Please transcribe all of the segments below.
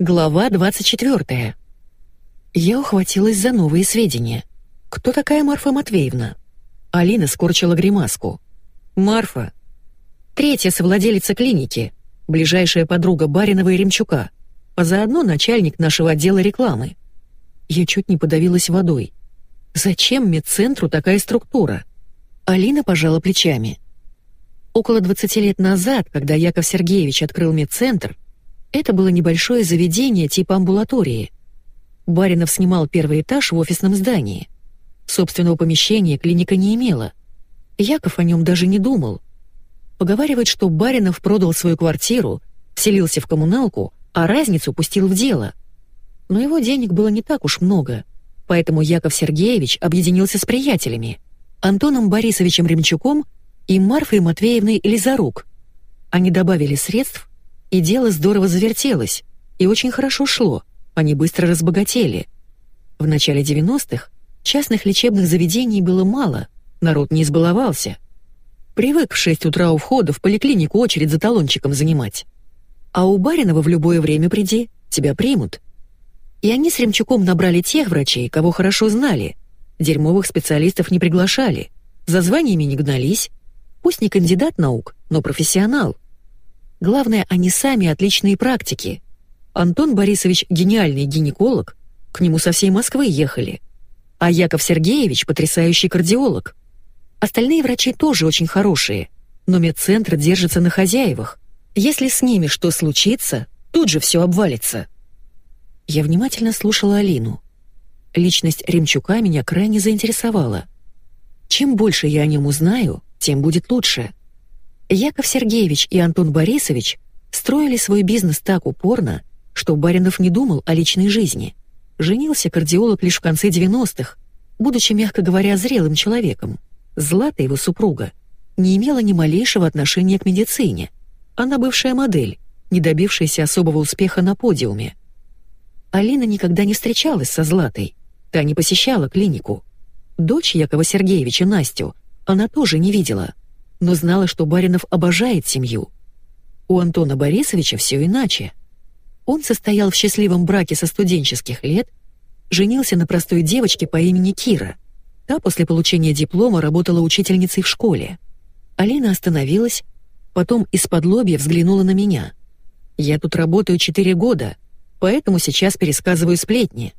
Глава 24. Я ухватилась за новые сведения. Кто такая Марфа Матвеевна? Алина скорчила гримаску. Марфа. Третья совладелица клиники, ближайшая подруга Баринова и Ремчука, а заодно начальник нашего отдела рекламы. Я чуть не подавилась водой. Зачем медцентру такая структура? Алина пожала плечами. Около 20 лет назад, когда Яков Сергеевич открыл медцентр, это было небольшое заведение типа амбулатории. Баринов снимал первый этаж в офисном здании. Собственного помещения клиника не имела. Яков о нем даже не думал. Поговаривает, что Баринов продал свою квартиру, вселился в коммуналку, а разницу пустил в дело. Но его денег было не так уж много, поэтому Яков Сергеевич объединился с приятелями, Антоном Борисовичем Ремчуком и Марфой Матвеевной Лизарук. Они добавили средств и дело здорово завертелось, и очень хорошо шло, они быстро разбогатели. В начале 90-х частных лечебных заведений было мало, народ не избаловался. Привык в 6 утра у входа в поликлинику очередь за талончиком занимать. А у Баринова в любое время приди, тебя примут. И они с Ремчуком набрали тех врачей, кого хорошо знали. Дерьмовых специалистов не приглашали, за званиями не гнались. Пусть не кандидат наук, но профессионал — Главное, они сами отличные практики. Антон Борисович — гениальный гинеколог, к нему со всей Москвы ехали. А Яков Сергеевич — потрясающий кардиолог. Остальные врачи тоже очень хорошие, но медцентр держится на хозяевах. Если с ними что случится, тут же все обвалится. Я внимательно слушала Алину. Личность Ремчука меня крайне заинтересовала. Чем больше я о нем узнаю, тем будет лучше. Яков Сергеевич и Антон Борисович строили свой бизнес так упорно, что Баринов не думал о личной жизни. Женился кардиолог лишь в конце 90-х, будучи, мягко говоря, зрелым человеком. Злата, его супруга, не имела ни малейшего отношения к медицине. Она бывшая модель, не добившаяся особого успеха на подиуме. Алина никогда не встречалась со Златой, та не посещала клинику. Дочь Якова Сергеевича, Настю, она тоже не видела — но знала, что Баринов обожает семью. У Антона Борисовича все иначе. Он состоял в счастливом браке со студенческих лет, женился на простой девочке по имени Кира. Та после получения диплома работала учительницей в школе. Алина остановилась, потом из-под лобья взглянула на меня. «Я тут работаю четыре года, поэтому сейчас пересказываю сплетни».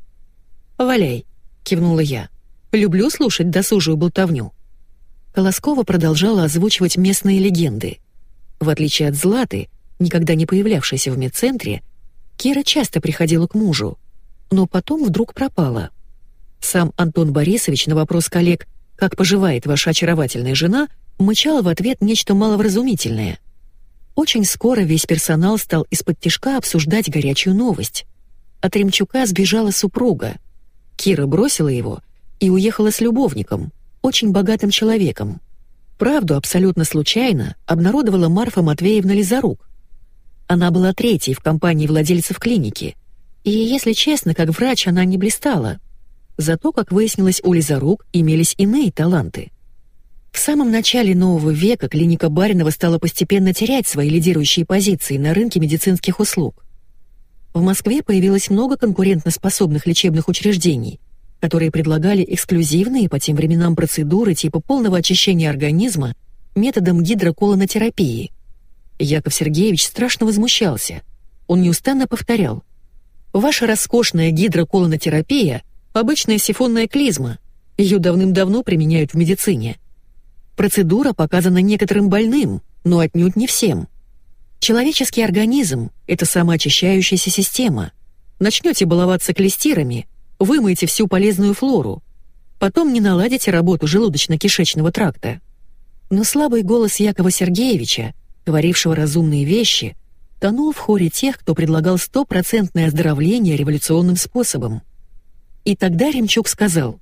«Валяй», — кивнула я. «Люблю слушать досужую болтовню». Колоскова продолжала озвучивать местные легенды. В отличие от Златы, никогда не появлявшейся в медцентре, Кира часто приходила к мужу, но потом вдруг пропала. Сам Антон Борисович на вопрос коллег «Как поживает ваша очаровательная жена?» мычал в ответ нечто маловразумительное. Очень скоро весь персонал стал из-под тишка обсуждать горячую новость. От Ремчука сбежала супруга. Кира бросила его и уехала с любовником — очень богатым человеком. Правду абсолютно случайно обнародовала Марфа Матвеевна Лизарук. Она была третьей в компании владельцев клиники, и, если честно, как врач она не блистала. Зато, как выяснилось, у Лизарук имелись иные таланты. В самом начале нового века клиника Баринова стала постепенно терять свои лидирующие позиции на рынке медицинских услуг. В Москве появилось много конкурентоспособных лечебных учреждений, которые предлагали эксклюзивные по тем временам процедуры типа полного очищения организма методом гидроколонотерапии. Яков Сергеевич страшно возмущался. Он неустанно повторял. «Ваша роскошная гидроколонотерапия — обычная сифонная клизма. Ее давным-давно применяют в медицине. Процедура показана некоторым больным, но отнюдь не всем. Человеческий организм — это самоочищающаяся система. Начнете баловаться клестирами — вымойте всю полезную флору. Потом не наладите работу желудочно-кишечного тракта. Но слабый голос Якова Сергеевича, говорившего разумные вещи, тонул в хоре тех, кто предлагал стопроцентное оздоровление революционным способом. И тогда Ремчук сказал,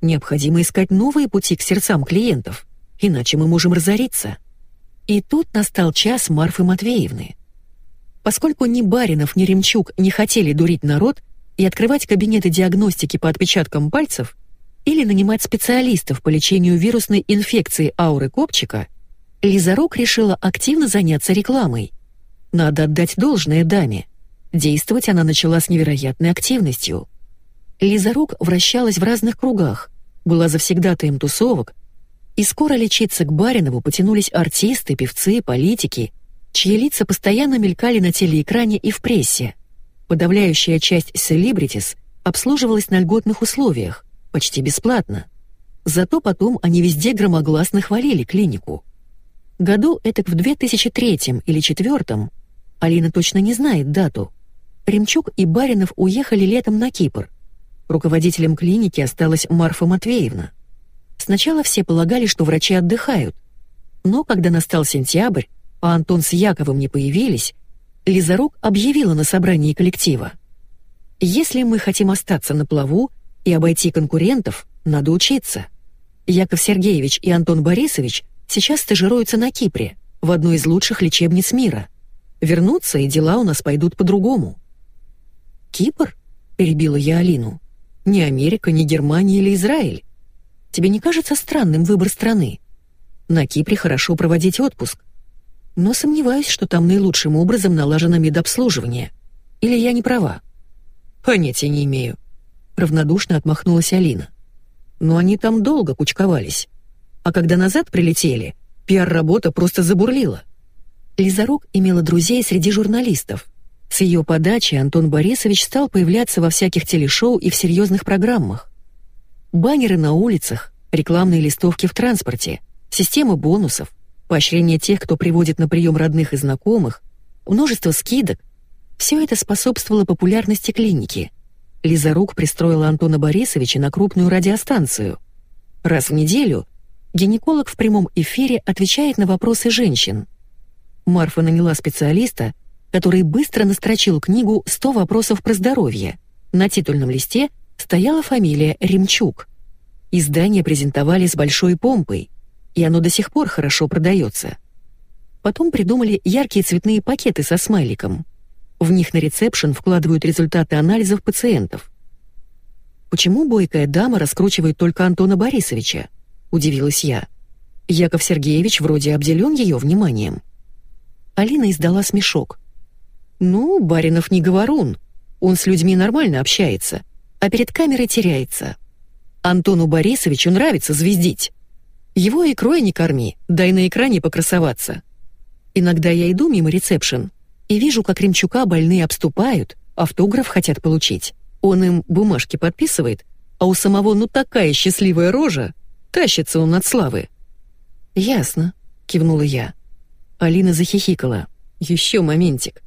«Необходимо искать новые пути к сердцам клиентов, иначе мы можем разориться». И тут настал час Марфы Матвеевны. Поскольку ни Баринов, ни Ремчук не хотели дурить народ, и открывать кабинеты диагностики по отпечаткам пальцев или нанимать специалистов по лечению вирусной инфекции ауры копчика, Лизарук решила активно заняться рекламой. Надо отдать должное даме. Действовать она начала с невероятной активностью. Лизарук вращалась в разных кругах, была завсегдатаем тусовок, и скоро лечиться к Баринову потянулись артисты, певцы, политики, чьи лица постоянно мелькали на телеэкране и в прессе. Подавляющая часть селебритис обслуживалась на льготных условиях, почти бесплатно. Зато потом они везде громогласно хвалили клинику. Году этак в 2003 или 2004, Алина точно не знает дату, Ремчук и Баринов уехали летом на Кипр. Руководителем клиники осталась Марфа Матвеевна. Сначала все полагали, что врачи отдыхают. Но когда настал сентябрь, а Антон с Яковом не появились, Лизарук объявила на собрании коллектива. «Если мы хотим остаться на плаву и обойти конкурентов, надо учиться. Яков Сергеевич и Антон Борисович сейчас стажируются на Кипре, в одной из лучших лечебниц мира. Вернутся, и дела у нас пойдут по-другому». «Кипр?» — перебила я Алину. «Не Америка, не Германия или Израиль. Тебе не кажется странным выбор страны? На Кипре хорошо проводить отпуск. Но сомневаюсь, что там наилучшим образом налажено медобслуживание. Или я не права?» «Понятия не имею», — равнодушно отмахнулась Алина. «Но они там долго кучковались. А когда назад прилетели, пиар-работа просто забурлила». Лизарук имела друзей среди журналистов. С ее подачи Антон Борисович стал появляться во всяких телешоу и в серьезных программах. Баннеры на улицах, рекламные листовки в транспорте, система бонусов, поощрение тех, кто приводит на прием родных и знакомых, множество скидок — все это способствовало популярности клиники. Лиза Рук пристроила Антона Борисовича на крупную радиостанцию. Раз в неделю гинеколог в прямом эфире отвечает на вопросы женщин. Марфа наняла специалиста, который быстро настрочил книгу «100 вопросов про здоровье». На титульном листе стояла фамилия Ремчук. Издание презентовали с большой помпой, и оно до сих пор хорошо продается. Потом придумали яркие цветные пакеты со смайликом. В них на ресепшн вкладывают результаты анализов пациентов. «Почему бойкая дама раскручивает только Антона Борисовича?» — удивилась я. Яков Сергеевич вроде обделен ее вниманием. Алина издала смешок. «Ну, Баринов не говорун. Он с людьми нормально общается, а перед камерой теряется. Антону Борисовичу нравится звездить. Его икрой не корми, дай на экране покрасоваться. Иногда я иду мимо ресепшн и вижу, как Ремчука больные обступают, автограф хотят получить. Он им бумажки подписывает, а у самого ну такая счастливая рожа, тащится он от славы. «Ясно», — кивнула я. Алина захихикала. «Еще моментик.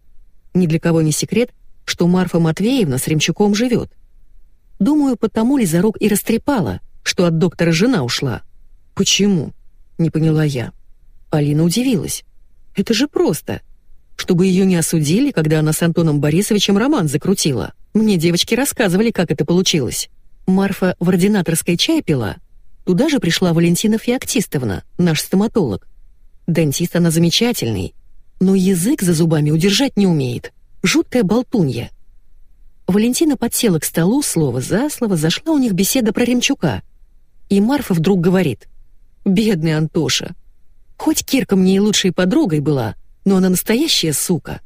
Ни для кого не секрет, что Марфа Матвеевна с Ремчуком живет. Думаю, потому ли Лизарук и растрепала, что от доктора жена ушла. «Почему?» — не поняла я. Алина удивилась. «Это же просто. Чтобы ее не осудили, когда она с Антоном Борисовичем роман закрутила. Мне девочки рассказывали, как это получилось. Марфа в ординаторской чай пила. Туда же пришла Валентина Феоктистовна, наш стоматолог. Дантист она замечательный, но язык за зубами удержать не умеет. Жуткая болтунья». Валентина подсела к столу, слово за слово, зашла у них беседа про Ремчука. И Марфа вдруг говорит — Бедный Антоша. Хоть Кирка мне и лучшей подругой была, но она настоящая сука.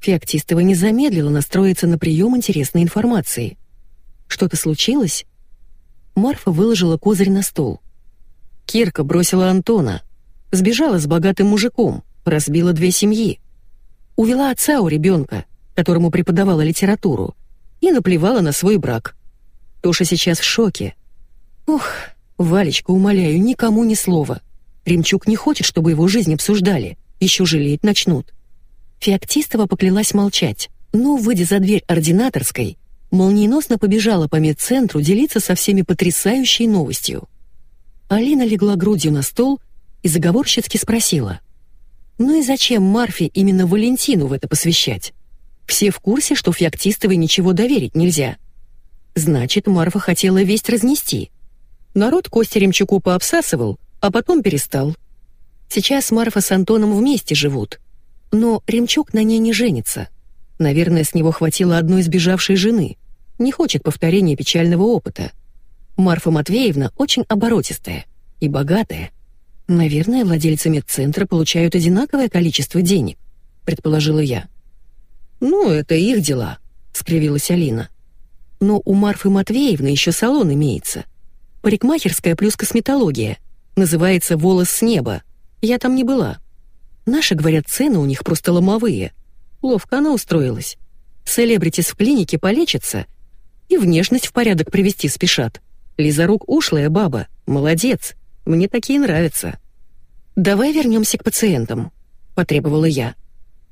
Феоктистова не замедлила настроиться на прием интересной информации. Что-то случилось? Марфа выложила козырь на стол. Кирка бросила Антона. Сбежала с богатым мужиком, разбила две семьи. Увела отца у ребенка, которому преподавала литературу, и наплевала на свой брак. Тоша сейчас в шоке. Ух, «Валечка, умоляю, никому ни слова. Ремчук не хочет, чтобы его жизнь обсуждали. Еще жалеть начнут». Феоктистова поклялась молчать, но, выйдя за дверь ординаторской, молниеносно побежала по медцентру делиться со всеми потрясающей новостью. Алина легла грудью на стол и заговорщицки спросила. «Ну и зачем Марфе именно Валентину в это посвящать? Все в курсе, что Феоктистовой ничего доверить нельзя. Значит, Марфа хотела весть разнести. Народ Костя Ремчуку пообсасывал, а потом перестал. Сейчас Марфа с Антоном вместе живут. Но Ремчук на ней не женится. Наверное, с него хватило одной сбежавшей жены. Не хочет повторения печального опыта. Марфа Матвеевна очень оборотистая и богатая. Наверное, владельцы медцентра получают одинаковое количество денег, предположила я. «Ну, это их дела», — скривилась Алина. «Но у Марфы Матвеевны еще салон имеется. Парикмахерская плюс косметология. Называется «Волос с неба». Я там не была. Наши, говорят, цены у них просто ломовые. Ловко она устроилась. Селебритис в клинике полечатся и внешность в порядок привести спешат. Лиза Рук ушлая баба, молодец, мне такие нравятся. «Давай вернемся к пациентам», — потребовала я.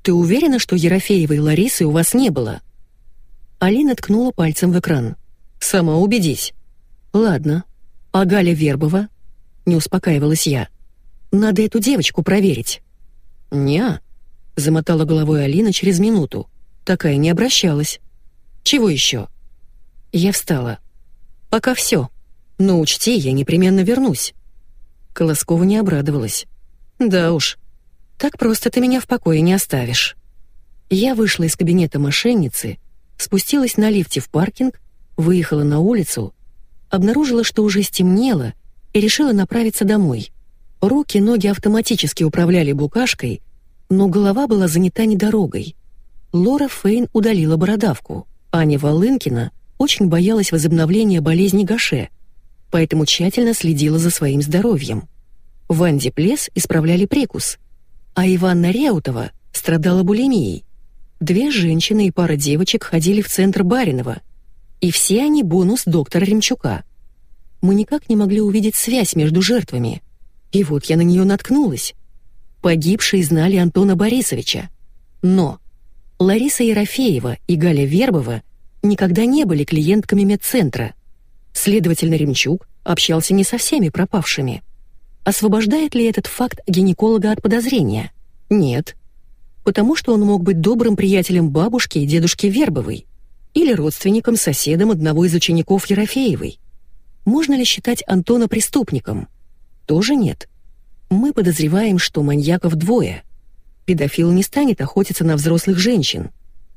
«Ты уверена, что Ерофеевой Ларисы у вас не было?» Алина ткнула пальцем в экран. «Сама убедись». «Ладно. А Галя Вербова?» Не успокаивалась я. «Надо эту девочку проверить». «Не-а», замотала головой Алина через минуту. Такая не обращалась. «Чего еще?» Я встала. «Пока все. Но учти, я непременно вернусь». Колоскова не обрадовалась. «Да уж, так просто ты меня в покое не оставишь». Я вышла из кабинета мошенницы, спустилась на лифте в паркинг, выехала на улицу, обнаружила, что уже стемнело, и решила направиться домой. Руки, ноги автоматически управляли букашкой, но голова была занята не дорогой. Лора Фейн удалила бородавку. Аня Волынкина очень боялась возобновления болезни Гаше, поэтому тщательно следила за своим здоровьем. Ванди Плес исправляли прикус, а Иванна Реутова страдала булимией. Две женщины и пара девочек ходили в центр Баринова, и все они бонус доктора Ремчука. Мы никак не могли увидеть связь между жертвами. И вот я на нее наткнулась. Погибшие знали Антона Борисовича. Но Лариса Ерофеева и Галя Вербова никогда не были клиентками медцентра. Следовательно, Ремчук общался не со всеми пропавшими. Освобождает ли этот факт гинеколога от подозрения? Нет. Потому что он мог быть добрым приятелем бабушки и дедушки Вербовой или родственником, соседом одного из учеников Ерофеевой. Можно ли считать Антона преступником? Тоже нет. Мы подозреваем, что маньяков двое. Педофил не станет охотиться на взрослых женщин,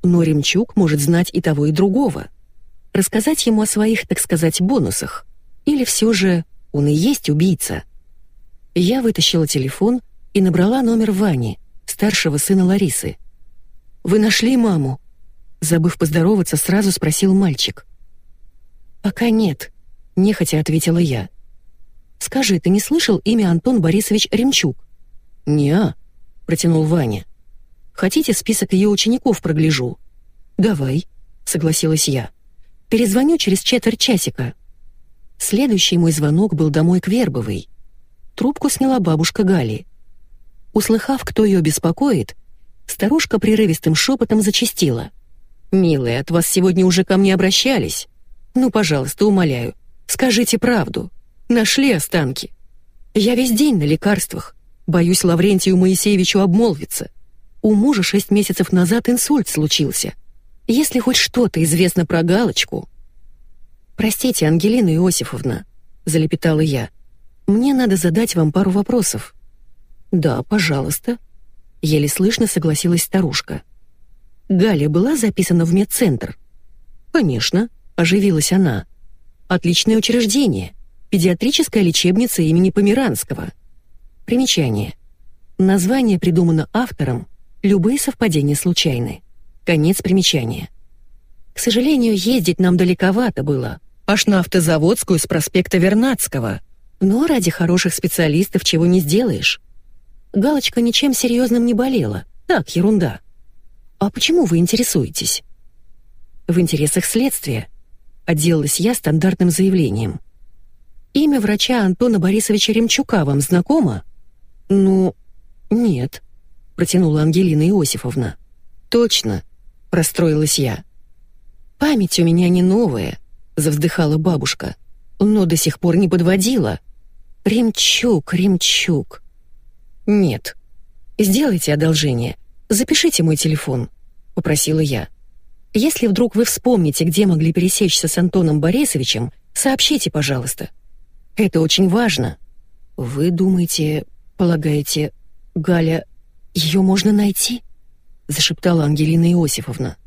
но Ремчук может знать и того, и другого. Рассказать ему о своих, так сказать, бонусах. Или все же он и есть убийца. Я вытащила телефон и набрала номер Вани, старшего сына Ларисы. «Вы нашли маму?» Забыв поздороваться, сразу спросил мальчик. «Пока нет», — нехотя ответила я. Скажи, ты не слышал имя Антон Борисович Ремчук?» «Не-а», протянул Ваня. «Хотите, список ее учеников прогляжу?» «Давай», — согласилась я. «Перезвоню через четверть часика». Следующий мой звонок был домой к Вербовой. Трубку сняла бабушка Гали. Услыхав, кто ее беспокоит, старушка прерывистым шепотом зачастила. «Милая, от вас сегодня уже ко мне обращались. Ну, пожалуйста, умоляю, скажите правду. Нашли останки. Я весь день на лекарствах. Боюсь Лаврентию Моисеевичу обмолвиться. У мужа шесть месяцев назад инсульт случился. Если хоть что-то известно про Галочку... «Простите, Ангелина Иосифовна», — залепетала я. «Мне надо задать вам пару вопросов». «Да, пожалуйста», — еле слышно согласилась старушка. «Галя была записана в медцентр?» «Конечно», — оживилась она. «Отличное учреждение. Педиатрическая лечебница имени Померанского. Примечание. Название придумано автором, любые совпадения случайны. Конец примечания. К сожалению, ездить нам далековато было, аж на автозаводскую с проспекта Вернадского. Но ради хороших специалистов чего не сделаешь. Галочка ничем серьезным не болела, так, ерунда. А почему вы интересуетесь? В интересах следствия. Отделалась я стандартным заявлением. Имя врача Антона Борисовича Ремчука вам знакомо? Ну, нет, протянула Ангелина Иосифовна. Точно, расстроилась я. Память у меня не новая, завздыхала бабушка, но до сих пор не подводила. Ремчук, Ремчук. Нет. Сделайте одолжение. Запишите мой телефон, попросила я. Если вдруг вы вспомните, где могли пересечься с Антоном Борисовичем, сообщите, пожалуйста. Это очень важно. Вы думаете, полагаете, Галя, ее можно найти? Зашептала Ангелина Иосифовна.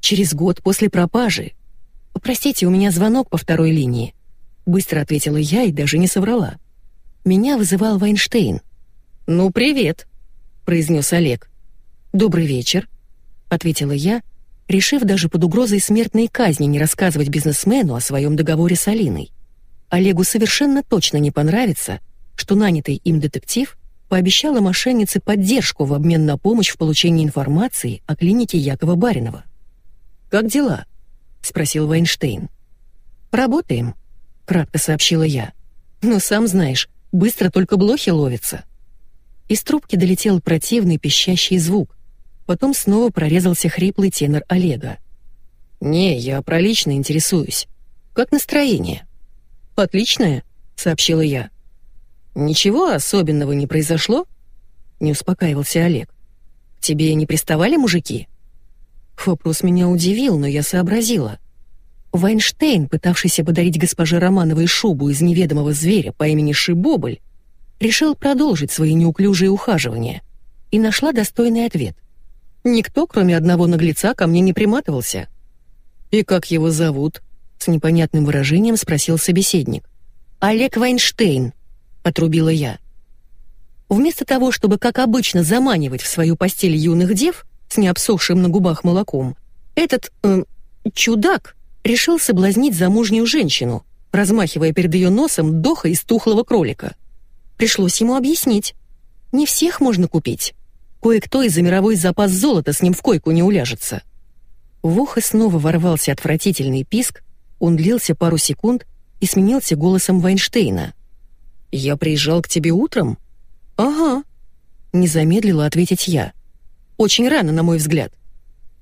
Через год после пропажи. Простите, у меня звонок по второй линии. Быстро ответила я и даже не соврала. Меня вызывал Вайнштейн. «Ну, привет», — произнес Олег. «Добрый вечер», — ответила я, решив даже под угрозой смертной казни не рассказывать бизнесмену о своем договоре с Алиной. Олегу совершенно точно не понравится, что нанятый им детектив пообещала мошеннице поддержку в обмен на помощь в получении информации о клинике Якова Баринова. «Как дела?» — спросил Вайнштейн. «Работаем», — кратко сообщила я. «Но сам знаешь, быстро только блохи ловятся». Из трубки долетел противный пищащий звук. Потом снова прорезался хриплый тенор Олега. «Не, я про лично интересуюсь. Как настроение?» «Отличное», — сообщила я. «Ничего особенного не произошло?» Не успокаивался Олег. «К тебе не приставали мужики?» Вопрос меня удивил, но я сообразила. Вайнштейн, пытавшийся подарить госпоже Романовой шубу из неведомого зверя по имени Шибобль, решил продолжить свои неуклюжие ухаживания и нашла достойный ответ. Никто, кроме одного наглеца, ко мне не приматывался. «И как его зовут?» — с непонятным выражением спросил собеседник. «Олег Вайнштейн», — отрубила я. Вместо того, чтобы, как обычно, заманивать в свою постель юных дев с необсохшим на губах молоком, этот э, чудак решил соблазнить замужнюю женщину, размахивая перед ее носом доха из тухлого кролика. Пришлось ему объяснить. Не всех можно купить. Кое-кто из за мировой запас золота с ним в койку не уляжется. В ухо снова ворвался отвратительный писк, он длился пару секунд и сменился голосом Вайнштейна. «Я приезжал к тебе утром?» «Ага», — не замедлила ответить я. «Очень рано, на мой взгляд.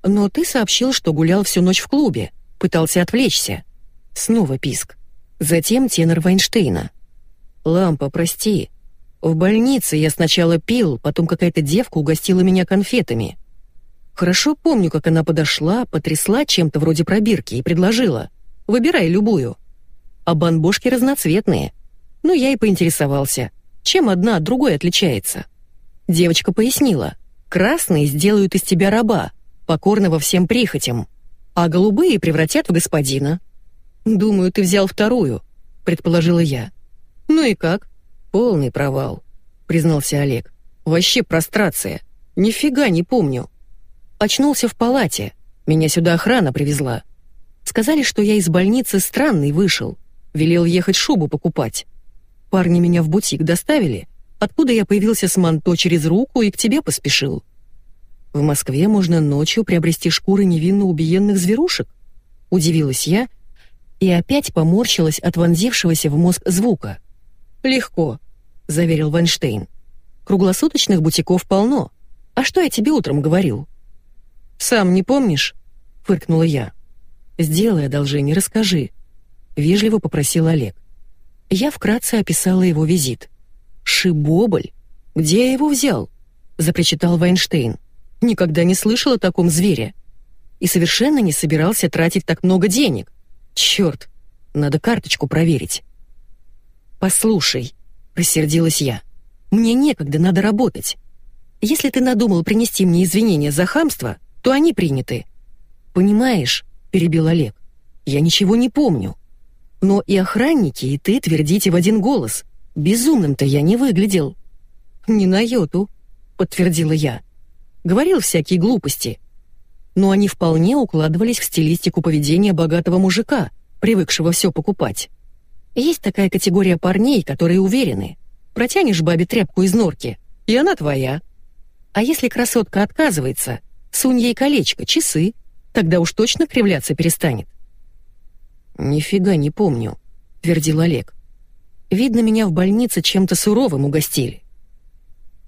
Но ты сообщил, что гулял всю ночь в клубе, пытался отвлечься». Снова писк. Затем тенор Вайнштейна. «Лампа, прости. В больнице я сначала пил, потом какая-то девка угостила меня конфетами. Хорошо помню, как она подошла, потрясла чем-то вроде пробирки и предложила. Выбирай любую. А бомбошки разноцветные. Ну, я и поинтересовался, чем одна от другой отличается. Девочка пояснила. Красные сделают из тебя раба, покорного всем прихотям, а голубые превратят в господина. «Думаю, ты взял вторую», — предположила я. «Ну и как?» «Полный провал», — признался Олег. «Вообще прострация. Нифига не помню. Очнулся в палате. Меня сюда охрана привезла. Сказали, что я из больницы странный вышел. Велел ехать шубу покупать. Парни меня в бутик доставили, откуда я появился с манто через руку и к тебе поспешил. В Москве можно ночью приобрести шкуры невинно убиенных зверушек?» Удивилась я и опять поморщилась от вонзившегося в мозг звука. «Легко», — заверил Вайнштейн. «Круглосуточных бутиков полно. А что я тебе утром говорил?» «Сам не помнишь?» — фыркнула я. «Сделай одолжение, расскажи», — вежливо попросил Олег. Я вкратце описала его визит. «Шибобль? Где я его взял?» — запричитал Вайнштейн. «Никогда не слышал о таком звере. И совершенно не собирался тратить так много денег. Черт, надо карточку проверить». «Послушай», — рассердилась я, — «мне некогда, надо работать. Если ты надумал принести мне извинения за хамство, то они приняты». «Понимаешь», — перебил Олег, — «я ничего не помню. Но и охранники, и ты твердите в один голос. Безумным-то я не выглядел». «Не на йоту», — подтвердила я. «Говорил всякие глупости. Но они вполне укладывались в стилистику поведения богатого мужика, привыкшего все покупать. Есть такая категория парней, которые уверены. Протянешь бабе тряпку из норки, и она твоя. А если красотка отказывается, сунь ей колечко, часы, тогда уж точно кривляться перестанет. «Нифига не помню», — твердил Олег. «Видно, меня в больнице чем-то суровым угостили».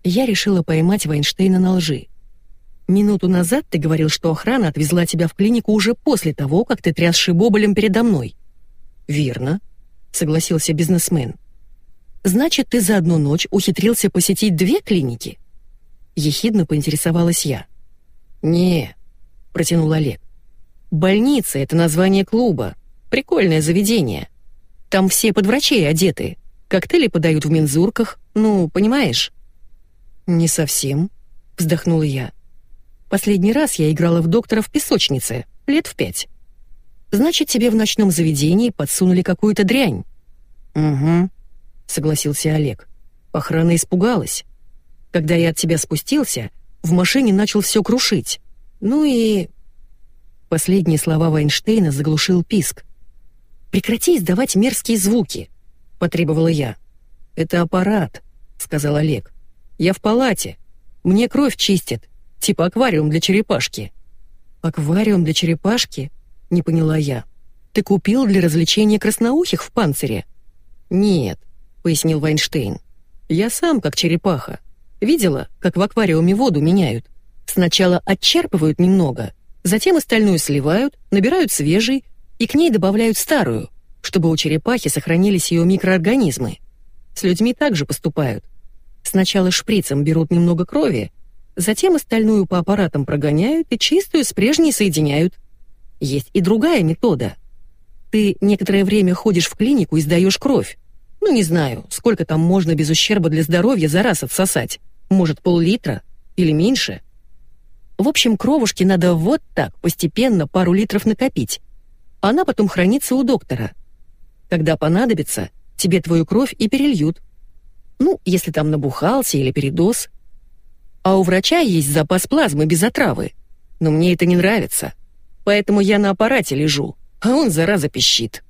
Я решила поймать Вайнштейна на лжи. «Минуту назад ты говорил, что охрана отвезла тебя в клинику уже после того, как ты тряс шибоболем передо мной». «Верно», согласился бизнесмен. «Значит, ты за одну ночь ухитрился посетить две клиники?» Ехидно поинтересовалась я. «Не», — протянул Олег. «Больница — это название клуба. Прикольное заведение. Там все под врачей одеты. Коктейли подают в мензурках. Ну, понимаешь?» «Не совсем», — вздохнула я. «Последний раз я играла в доктора в песочнице, лет в пять. Значит, тебе в ночном заведении подсунули какую-то дрянь. Угу, согласился Олег. Охрана испугалась. Когда я от тебя спустился, в машине начал все крушить. Ну и... Последние слова Вайнштейна заглушил писк. «Прекрати издавать мерзкие звуки», — потребовала я. «Это аппарат», — сказал Олег. «Я в палате. Мне кровь чистят, типа аквариум для черепашки». «Аквариум для черепашки?» — не поняла я. «Ты купил для развлечения красноухих в панцире?» «Нет», — пояснил Вайнштейн. «Я сам как черепаха. Видела, как в аквариуме воду меняют? Сначала отчерпывают немного, затем остальную сливают, набирают свежий и к ней добавляют старую, чтобы у черепахи сохранились ее микроорганизмы. С людьми также поступают. Сначала шприцем берут немного крови, затем остальную по аппаратам прогоняют и чистую с прежней соединяют. Есть и другая метода. Ты некоторое время ходишь в клинику и сдаешь кровь. Ну, не знаю, сколько там можно без ущерба для здоровья за раз отсосать. Может, пол-литра? Или меньше? В общем, кровушки надо вот так, постепенно пару литров накопить. Она потом хранится у доктора. Когда понадобится, тебе твою кровь и перельют. Ну, если там набухался или передоз. А у врача есть запас плазмы без отравы. Но мне это не нравится. Поэтому я на аппарате лежу, а он, зараза, пищит.